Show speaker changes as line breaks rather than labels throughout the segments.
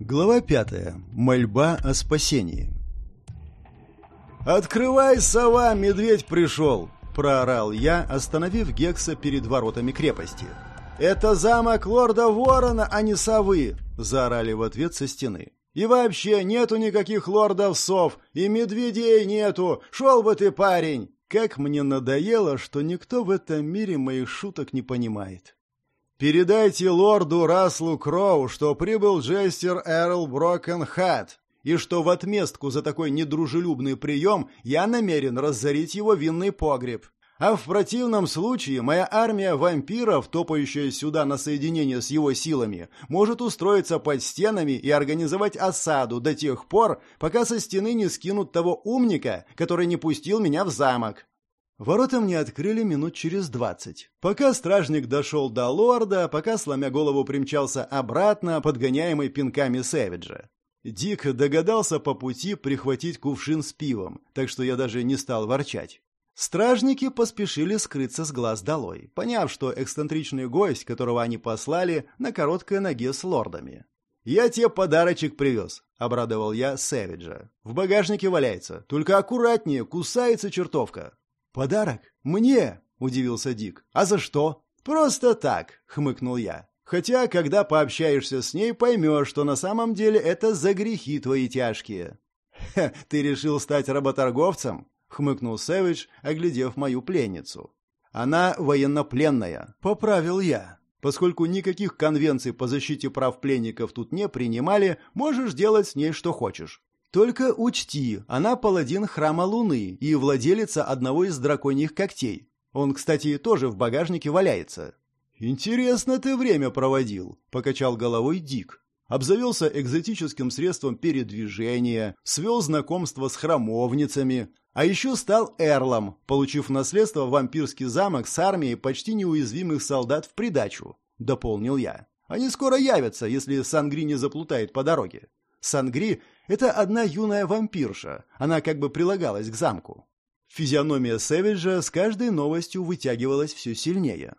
Глава пятая. Мольба о спасении. «Открывай, сова, медведь пришел!» – проорал я, остановив Гекса перед воротами крепости. «Это замок лорда Ворона, а не совы!» – заорали в ответ со стены. «И вообще нету никаких лордов-сов, и медведей нету! Шел бы ты, парень!» Как мне надоело, что никто в этом мире моих шуток не понимает. Передайте лорду Раслу Кроу, что прибыл Джестер Эрл Брокенхат, и что в отместку за такой недружелюбный прием я намерен разорить его винный погреб. А в противном случае моя армия вампиров, топающая сюда на соединение с его силами, может устроиться под стенами и организовать осаду до тех пор, пока со стены не скинут того умника, который не пустил меня в замок. Ворота мне открыли минут через двадцать. Пока стражник дошел до лорда, пока, сломя голову, примчался обратно, подгоняемый пинками Сэвиджа. Дик догадался по пути прихватить кувшин с пивом, так что я даже не стал ворчать. Стражники поспешили скрыться с глаз долой, поняв, что эксцентричный гость, которого они послали, на короткой ноге с лордами. «Я тебе подарочек привез», — обрадовал я Сэвиджа. «В багажнике валяется. Только аккуратнее, кусается чертовка». «Подарок? Мне?» – удивился Дик. «А за что?» «Просто так», – хмыкнул я. «Хотя, когда пообщаешься с ней, поймешь, что на самом деле это за грехи твои тяжкие». «Ха, ты решил стать работорговцем?» – хмыкнул Сэвидж, оглядев мою пленницу. «Она военнопленная», – поправил я. «Поскольку никаких конвенций по защите прав пленников тут не принимали, можешь делать с ней что хочешь. Только учти, она паладин храма Луны и владелица одного из драконьих когтей. Он, кстати, тоже в багажнике валяется. «Интересно ты время проводил», — покачал головой Дик. Обзавелся экзотическим средством передвижения, свел знакомство с храмовницами, а еще стал эрлом, получив наследство вампирский замок с армией почти неуязвимых солдат в придачу, — дополнил я. Они скоро явятся, если Сангри не заплутает по дороге. Сангри — это одна юная вампирша, она как бы прилагалась к замку. Физиономия Сэвиджа с каждой новостью вытягивалась все сильнее.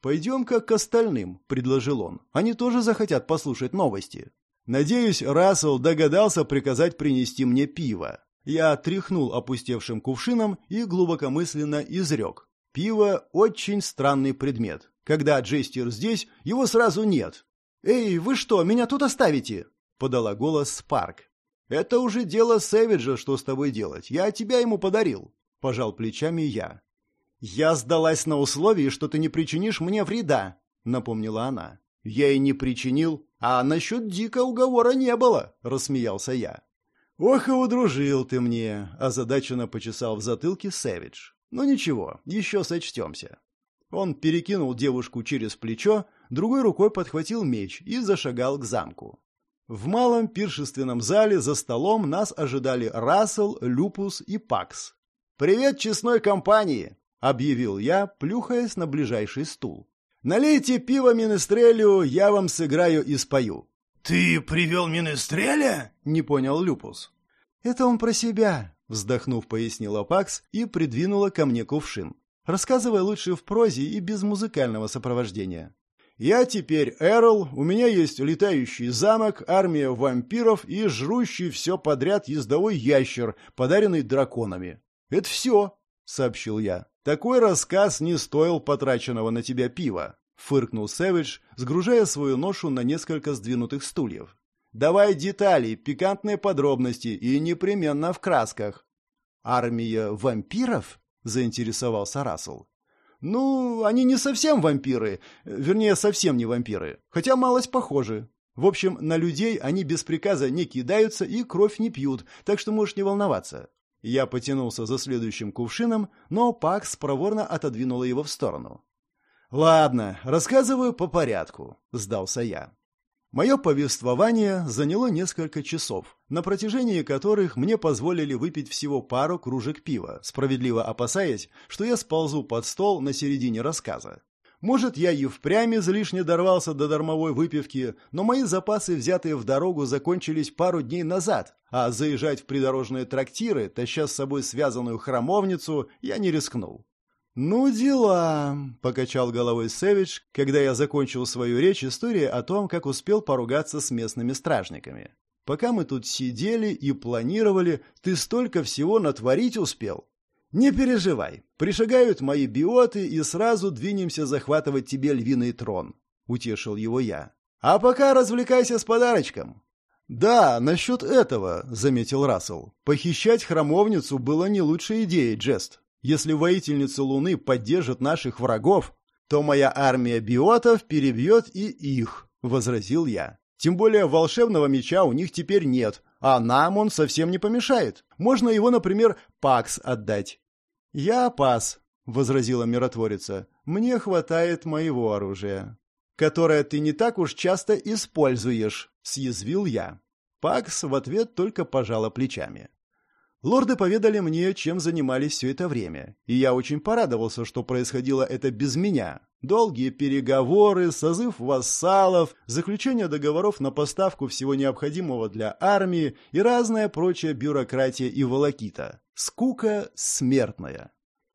«Пойдем-ка к остальным», — предложил он. «Они тоже захотят послушать новости». Надеюсь, Рассел догадался приказать принести мне пиво. Я тряхнул опустевшим кувшином и глубокомысленно изрек. Пиво – очень странный предмет. Когда Джестер здесь, его сразу нет. «Эй, вы что, меня тут оставите?» — подала голос Спарк. «Это уже дело Сэвиджа, что с тобой делать. Я тебя ему подарил», — пожал плечами я. «Я сдалась на условии, что ты не причинишь мне вреда», — напомнила она. «Я и не причинил, а насчет Дика уговора не было», — рассмеялся я. «Ох и удружил ты мне», — озадаченно почесал в затылке Сэвидж. «Ну ничего, еще сочтемся». Он перекинул девушку через плечо, другой рукой подхватил меч и зашагал к замку. В малом пиршественном зале за столом нас ожидали Рассел, Люпус и Пакс. «Привет честной компании!» — объявил я, плюхаясь на ближайший стул. «Налейте пиво Минестрелю, я вам сыграю и спою».
«Ты привел Минестреля?»
— не понял Люпус. «Это он про себя», — вздохнув, пояснила Пакс и придвинула ко мне кувшин. «Рассказывай лучше в прозе и без музыкального сопровождения». Я теперь Эрл, у меня есть летающий замок, армия вампиров и жрущий все подряд ездовой ящер, подаренный драконами. Это все, сообщил я. Такой рассказ не стоил потраченного на тебя пива, фыркнул Сэвидж, сгружая свою ношу на несколько сдвинутых стульев. Давай детали, пикантные подробности и непременно в красках. Армия вампиров? заинтересовался Рассел. Ну, они не совсем вампиры, вернее, совсем не вампиры, хотя малость похожи. В общем, на людей они без приказа не кидаются и кровь не пьют, так что можешь не волноваться. Я потянулся за следующим кувшином, но Пакс проворно отодвинула его в сторону. «Ладно, рассказываю по порядку», — сдался я. Мое повествование заняло несколько часов, на протяжении которых мне позволили выпить всего пару кружек пива, справедливо опасаясь, что я сползу под стол на середине рассказа. Может, я и впрямь излишне дорвался до дармовой выпивки, но мои запасы, взятые в дорогу, закончились пару дней назад, а заезжать в придорожные трактиры, таща с собой связанную храмовницу, я не рискнул. «Ну, дела», — покачал головой Сэвидж, когда я закончил свою речь история о том, как успел поругаться с местными стражниками. «Пока мы тут сидели и планировали, ты столько всего натворить успел. Не переживай, пришагают мои биоты и сразу двинемся захватывать тебе львиный трон», — утешил его я. «А пока развлекайся с подарочком». «Да, насчет этого», — заметил Рассел. «Похищать храмовницу было не лучшей идеей, Джест. Если воительница Луны поддержит наших врагов, то моя армия биотов перебьет и их», — возразил я. «Тем более волшебного меча у них теперь нет, а нам он совсем не помешает. Можно его, например, Пакс отдать». «Я пас», — возразила миротворица. «Мне хватает моего оружия» которое ты не так уж часто используешь», — съязвил я. Пакс в ответ только пожала плечами. Лорды поведали мне, чем занимались все это время, и я очень порадовался, что происходило это без меня. Долгие переговоры, созыв вассалов, заключение договоров на поставку всего необходимого для армии и разная прочая бюрократия и волокита. Скука смертная.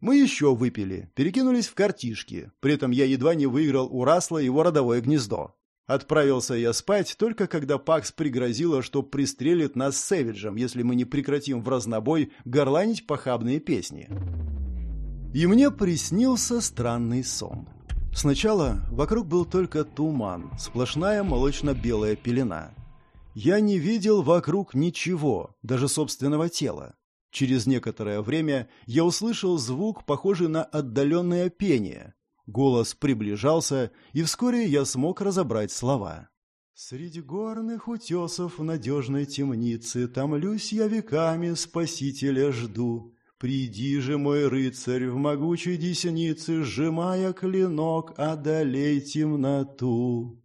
Мы еще выпили, перекинулись в картишки. При этом я едва не выиграл у Расла его родовое гнездо. Отправился я спать только когда Пакс пригрозила, что пристрелит нас с Сэвиджем, если мы не прекратим в разнобой горланить похабные песни. И мне приснился странный сон. Сначала вокруг был только туман, сплошная молочно-белая пелена. Я не видел вокруг ничего, даже собственного тела. Через некоторое время я услышал звук, похожий на отдаленное пение. Голос приближался, и вскоре я смог разобрать слова. «Среди горных утесов в надежной темнице Томлюсь я веками, спасителя жду. Приди же, мой рыцарь, в могучей деснице, Сжимая клинок, одолей темноту».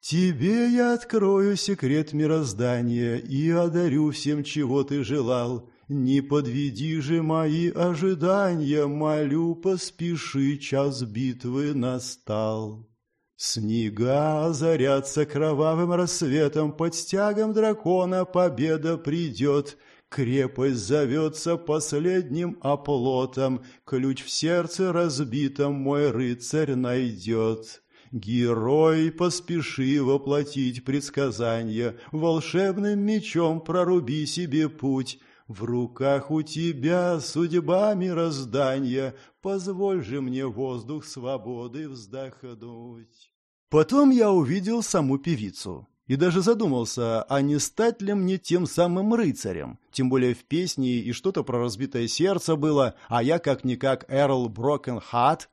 Тебе я открою секрет мироздания И одарю всем, чего ты желал, не подведи же мои ожидания, молю, поспеши, час битвы настал. Снега озарятся кровавым рассветом, под стягом дракона победа придет. Крепость зовется последним оплотом, ключ в сердце разбитом мой рыцарь найдет. Герой, поспеши воплотить предсказания, волшебным мечом проруби себе путь, в руках у тебя судьба мироздания, Позволь же мне воздух свободы вздохнуть. Потом я увидел саму певицу и даже задумался, а не стать ли мне тем самым рыцарем. Тем более в песне и что-то про разбитое сердце было, а я как-никак Эрл Брокен Хат,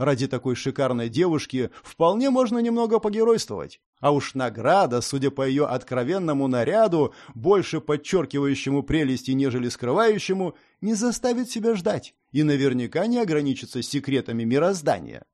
Ради такой шикарной девушки вполне можно немного погеройствовать. А уж награда, судя по ее откровенному наряду, больше подчеркивающему прелести, нежели скрывающему, не заставит себя ждать и наверняка не ограничится секретами мироздания.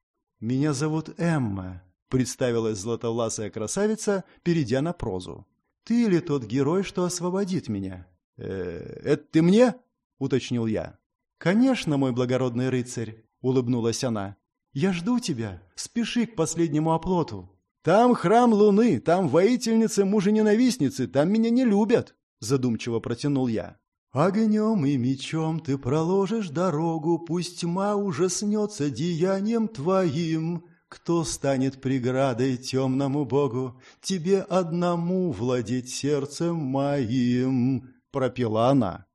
«Меня зовут Эмма», — представилась златовласая красавица, перейдя на прозу. «Ты ли тот герой, что освободит меня?» «Э, это ты мне?» — уточнил я. «Конечно, мой благородный рыцарь», — улыбнулась она. Я жду тебя. Спеши к последнему оплоту. Там храм Луны, там воительницы мужа-ненавистницы, там меня не любят, задумчиво протянул я. Огнем и мечом ты проложишь дорогу, пусть тьма ужаснется деянием твоим. Кто станет преградой темному богу? Тебе одному владеть сердцем моим, пропела она.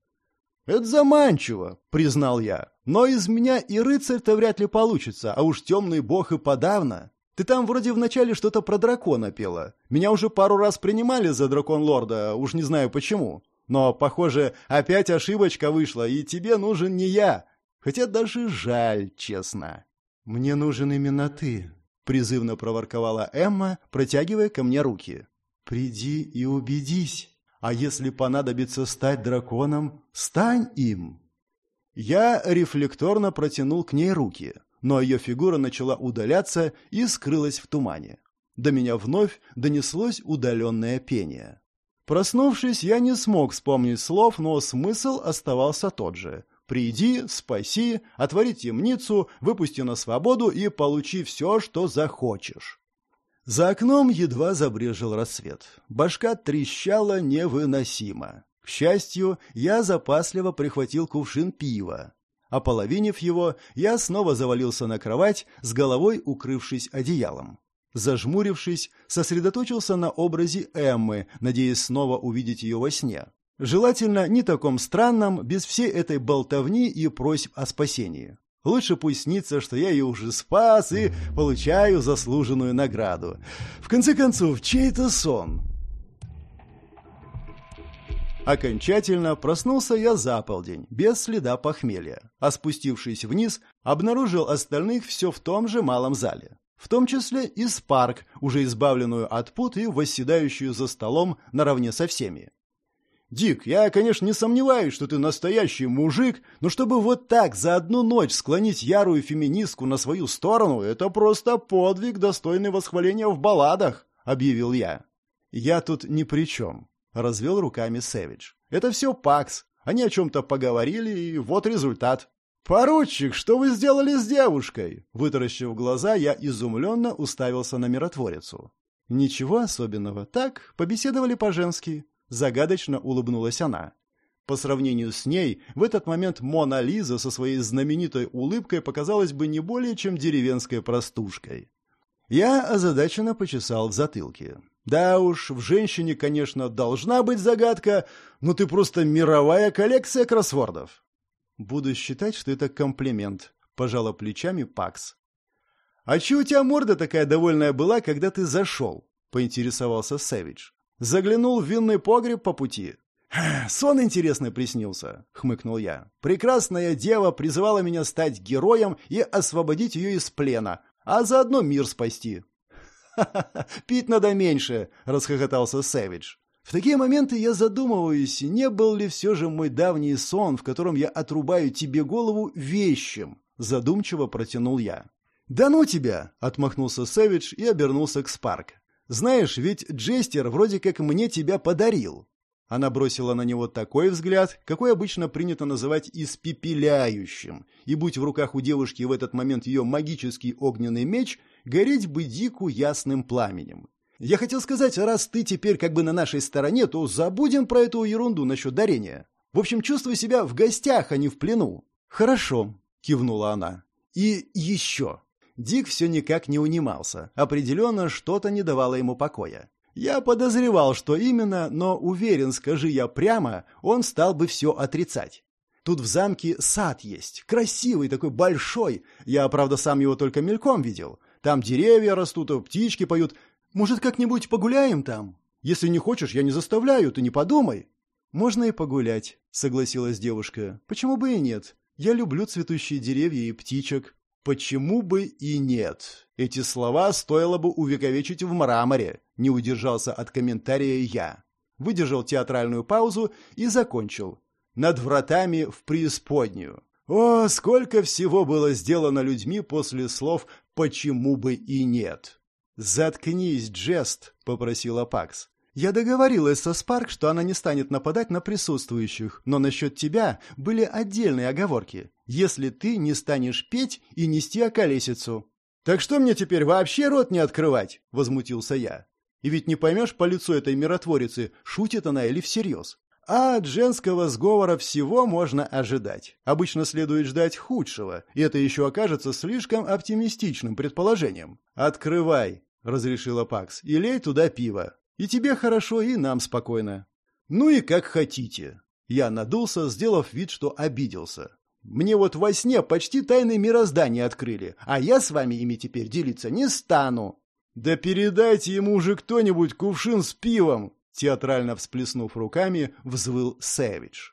Это заманчиво, признал я. Но из меня и рыцарь-то вряд ли получится, а уж темный бог и подавно. Ты там вроде вначале что-то про дракона пела. Меня уже пару раз принимали за дракон-лорда, уж не знаю почему. Но, похоже, опять ошибочка вышла, и тебе нужен не я. Хотя даже жаль, честно. Мне нужен именно ты, призывно проворковала Эмма, протягивая ко мне руки. Приди и убедись. А если понадобится стать драконом, стань им. Я рефлекторно протянул к ней руки, но ее фигура начала удаляться и скрылась в тумане. До меня вновь донеслось удаленное пение. Проснувшись, я не смог вспомнить слов, но смысл оставался тот же. «Приди, спаси, отвори темницу, выпусти на свободу и получи все, что захочешь». За окном едва забрежил рассвет. Башка трещала невыносимо. К счастью, я запасливо прихватил кувшин пива. Ополовинив его, я снова завалился на кровать, с головой укрывшись одеялом. Зажмурившись, сосредоточился на образе Эммы, надеясь снова увидеть ее во сне. Желательно не таком странном, без всей этой болтовни и просьб о спасении. Лучше пусть снится, что я ее уже спас и получаю заслуженную награду. В конце концов, чей это сон? Окончательно проснулся я за полдень, без следа похмелья, а спустившись вниз, обнаружил остальных все в том же малом зале. В том числе и Спарк, уже избавленную от пут и восседающую за столом наравне со всеми. «Дик, я, конечно, не сомневаюсь, что ты настоящий мужик, но чтобы вот так за одну ночь склонить ярую феминистку на свою сторону, это просто подвиг, достойный восхваления в балладах», — объявил я. «Я тут ни при чем», — развел руками Сэвидж. «Это все Пакс. Они о чем-то поговорили, и вот результат». «Поручик, что вы сделали с девушкой?» Вытаращив глаза, я изумленно уставился на миротворицу. «Ничего особенного. Так, побеседовали по-женски. Загадочно улыбнулась она. По сравнению с ней, в этот момент Мона Лиза со своей знаменитой улыбкой показалась бы не более чем деревенской простушкой. Я озадаченно почесал в затылке. Да уж, в женщине, конечно, должна быть загадка, но ты просто мировая коллекция кроссвордов. Буду считать, что это комплимент, пожала плечами Пакс. А че у тебя морда такая довольная была, когда ты зашел? поинтересовался Сэвидж. Заглянул в винный погреб по пути. «Сон интересный приснился», — хмыкнул я. «Прекрасная дева призывала меня стать героем и освободить ее из плена, а заодно мир спасти». «Ха-ха-ха, пить надо меньше», — расхохотался Сэвидж. В такие моменты я задумываюсь, не был ли все же мой давний сон, в котором я отрубаю тебе голову вещим, задумчиво протянул я. «Да ну тебя!» — отмахнулся Сэвидж и обернулся к Спарк. Знаешь, ведь Джестер вроде как мне тебя подарил». Она бросила на него такой взгляд, какой обычно принято называть испепеляющим, и будь в руках у девушки в этот момент ее магический огненный меч, гореть бы дику ясным пламенем. Я хотел сказать, раз ты теперь как бы на нашей стороне, то забудем про эту ерунду насчет дарения. В общем, чувствуй себя в гостях, а не в плену. Хорошо, кивнула она. И еще. Дик все никак не унимался. Определенно, что-то не давало ему покоя. Я подозревал, что именно, но уверен, скажи я прямо, он стал бы все отрицать. Тут в замке сад есть, красивый, такой большой. Я, правда, сам его только мельком видел. Там деревья растут, а птички поют. Может, как-нибудь погуляем там? Если не хочешь, я не заставляю, ты не подумай. Можно и погулять, согласилась девушка. Почему бы и нет? Я люблю цветущие деревья и птичек. Почему бы и нет? Эти слова стоило бы увековечить в мраморе. Не удержался от комментария я. Выдержал театральную паузу и закончил. Над вратами в преисподнюю. О, сколько всего было сделано людьми после слов «почему бы и нет». «Заткнись, Джест», — попросила Пакс. Я договорилась со Спарк, что она не станет нападать на присутствующих, но насчет тебя были отдельные оговорки. Если ты не станешь петь и нести околесицу. Так что мне теперь вообще рот не открывать? Возмутился я. И ведь не поймешь по лицу этой миротворицы, шутит она или всерьез. А от женского сговора всего можно ожидать. Обычно следует ждать худшего, и это еще окажется слишком оптимистичным предположением. «Открывай», — разрешила Пакс, — «и лей туда пиво. И тебе хорошо, и нам спокойно. Ну и как хотите. Я надулся, сделав вид, что обиделся. Мне вот во сне почти тайны мироздания открыли, а я с вами ими теперь делиться не стану. Да передайте ему уже кто-нибудь кувшин с пивом, театрально всплеснув руками, взвыл Сэвидж.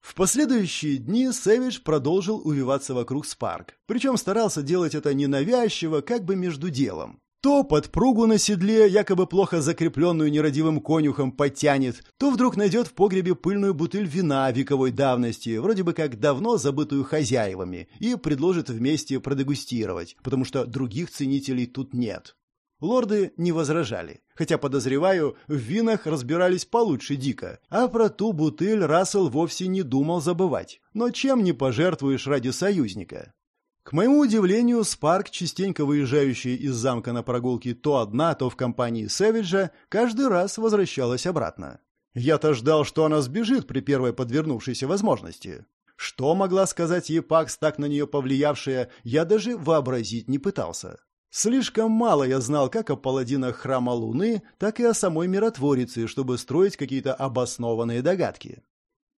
В последующие дни Сэвидж продолжил увиваться вокруг Спарк, причем старался делать это ненавязчиво, как бы между делом. То подпругу на седле, якобы плохо закрепленную нерадивым конюхом, подтянет, то вдруг найдет в погребе пыльную бутыль вина вековой давности, вроде бы как давно забытую хозяевами, и предложит вместе продегустировать, потому что других ценителей тут нет. Лорды не возражали, хотя, подозреваю, в винах разбирались получше Дика, а про ту бутыль Рассел вовсе не думал забывать. Но чем не пожертвуешь ради союзника? К моему удивлению, Спарк, частенько выезжающая из замка на прогулки то одна, то в компании Сэвиджа, каждый раз возвращалась обратно. Я-то ждал, что она сбежит при первой подвернувшейся возможности. Что могла сказать ей Пакс, так на нее повлиявшая, я даже вообразить не пытался. Слишком мало я знал как о паладинах Храма Луны, так и о самой миротворице, чтобы строить какие-то обоснованные догадки.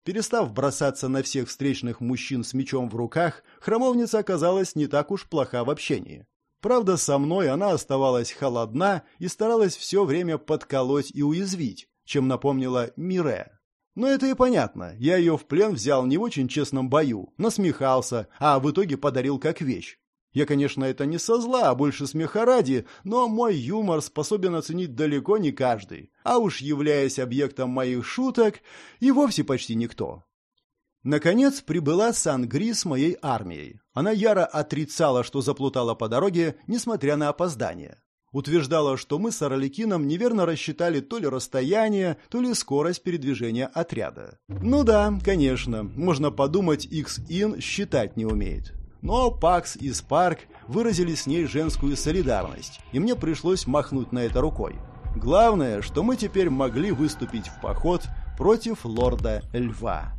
Перестав бросаться на всех встречных мужчин с мечом в руках, храмовница оказалась не так уж плоха в общении. Правда, со мной она оставалась холодна и старалась все время подколоть и уязвить, чем напомнила Мире. Но это и понятно. Я ее в плен взял не в очень честном бою, насмехался, а в итоге подарил как вещь. Я, конечно, это не со зла, а больше смеха ради, но мой юмор способен оценить далеко не каждый, а уж являясь объектом моих шуток, и вовсе почти никто. Наконец прибыла Сан-Гри с моей армией. Она яро отрицала, что заплутала по дороге, несмотря на опоздание утверждала, что мы с Араликином неверно рассчитали то ли расстояние, то ли скорость передвижения отряда. Ну да, конечно, можно подумать, X-In считать не умеет. Но Пакс и Спарк выразили с ней женскую солидарность, и мне пришлось махнуть на это рукой. Главное, что мы теперь могли выступить в поход против лорда Льва.